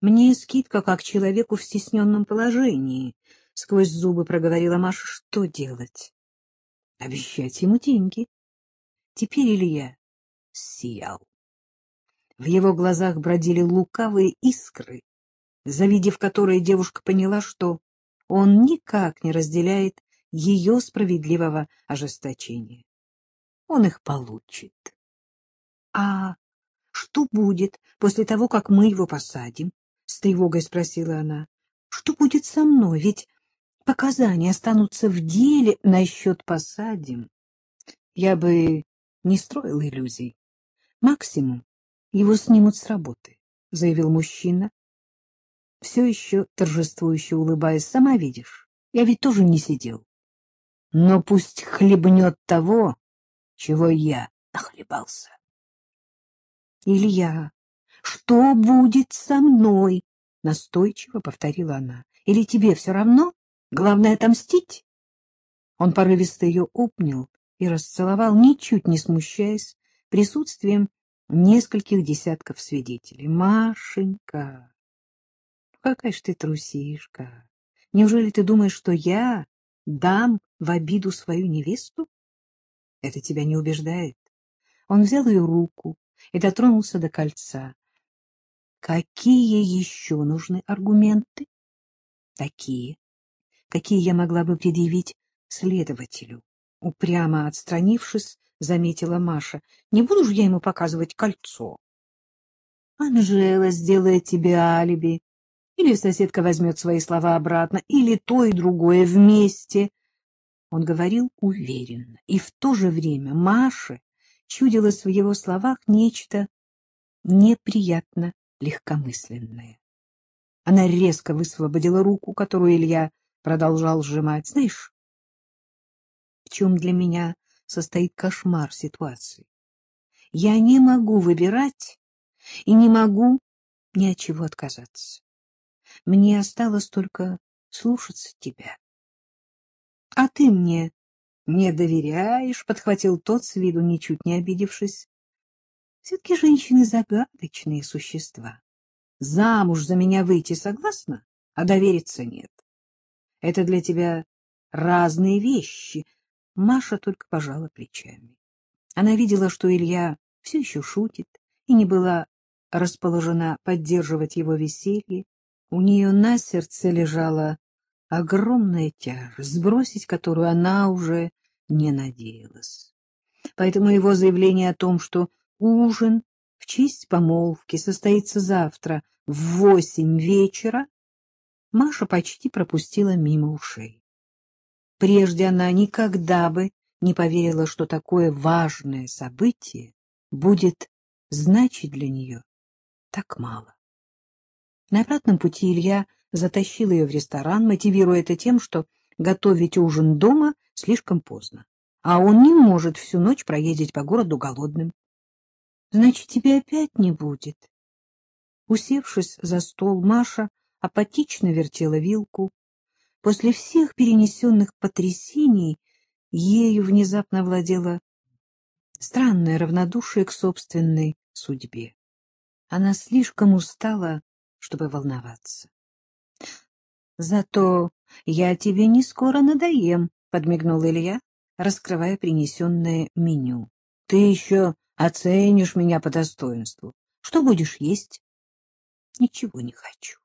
Мне скидка как человеку в стесненном положении. Сквозь зубы проговорила Маша. Что делать? Обещать ему деньги. Теперь Илья сиял. В его глазах бродили лукавые искры, завидев которые девушка поняла, что он никак не разделяет ее справедливого ожесточения. Он их получит. — А что будет после того, как мы его посадим? — с тревогой спросила она. — Что будет со мной? Ведь показания останутся в деле насчет посадим. Я бы не строил иллюзий. Максимум его снимут с работы, — заявил мужчина, все еще торжествующе улыбаясь. Сама видишь, я ведь тоже не сидел. Но пусть хлебнет того, чего я нахлебался. — Илья, что будет со мной? — настойчиво повторила она. — Или тебе все равно? Главное — отомстить? Он порывисто ее обнял и расцеловал, ничуть не смущаясь присутствием нескольких десятков свидетелей. Машенька, какая ж ты трусишка! Неужели ты думаешь, что я дам в обиду свою невесту? Это тебя не убеждает. Он взял ее руку и дотронулся до кольца. Какие еще нужны аргументы? Такие, какие я могла бы предъявить следователю. Упрямо отстранившись, заметила Маша. — Не буду же я ему показывать кольцо. — Анжела сделает тебе алиби. Или соседка возьмет свои слова обратно, или то и другое вместе. Он говорил уверенно, и в то же время Маше чудилось в его словах нечто неприятно легкомысленное. Она резко высвободила руку, которую Илья продолжал сжимать. — Знаешь, в чем для меня состоит кошмар ситуации. Я не могу выбирать и не могу ни от чего отказаться. Мне осталось только слушаться тебя. — А ты мне не доверяешь? — подхватил тот с виду, ничуть не обидевшись. — Все-таки женщины загадочные существа. Замуж за меня выйти согласна, а довериться нет. Это для тебя разные вещи — Маша только пожала плечами. Она видела, что Илья все еще шутит и не была расположена поддерживать его веселье. У нее на сердце лежала огромная тяжесть, сбросить которую она уже не надеялась. Поэтому его заявление о том, что ужин в честь помолвки состоится завтра в восемь вечера, Маша почти пропустила мимо ушей. Прежде она никогда бы не поверила, что такое важное событие будет значить для нее так мало. На обратном пути Илья затащил ее в ресторан, мотивируя это тем, что готовить ужин дома слишком поздно, а он не может всю ночь проездить по городу голодным. — Значит, тебе опять не будет? Усевшись за стол, Маша апатично вертела вилку, После всех перенесенных потрясений ею внезапно владело странное равнодушие к собственной судьбе. Она слишком устала, чтобы волноваться. — Зато я тебе не скоро надоем, — подмигнул Илья, раскрывая принесенное меню. — Ты еще оценишь меня по достоинству. Что будешь есть? — Ничего не хочу.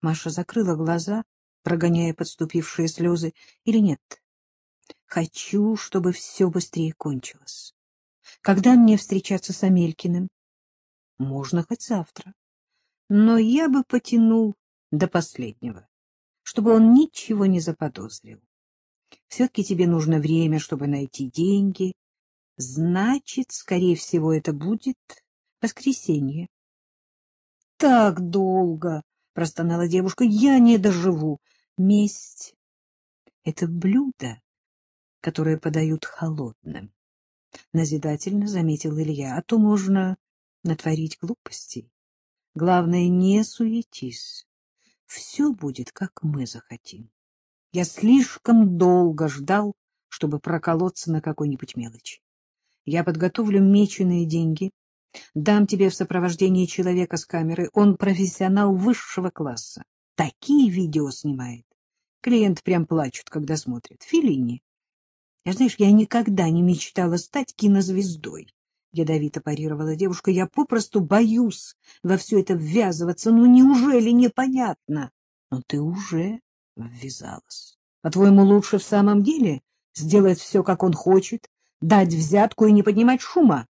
Маша закрыла глаза прогоняя подступившие слезы, или нет. Хочу, чтобы все быстрее кончилось. Когда мне встречаться с Амелькиным? Можно хоть завтра. Но я бы потянул до последнего, чтобы он ничего не заподозрил. Все-таки тебе нужно время, чтобы найти деньги. Значит, скорее всего, это будет воскресенье. — Так долго! — простонала девушка. — Я не доживу. Месть — это блюдо, которое подают холодным. Назидательно заметил Илья, а то можно натворить глупостей. Главное, не суетись. Все будет, как мы захотим. Я слишком долго ждал, чтобы проколоться на какой-нибудь мелочи. Я подготовлю меченые деньги, Дам тебе в сопровождении человека с камерой. Он профессионал высшего класса. Такие видео снимает. Клиент прям плачут, когда смотрят. Филини. Я, знаешь, я никогда не мечтала стать кинозвездой. Ядовито парировала девушка. Я попросту боюсь во все это ввязываться. Ну, неужели непонятно? Но ты уже ввязалась. По-твоему, лучше в самом деле сделать все, как он хочет, дать взятку и не поднимать шума?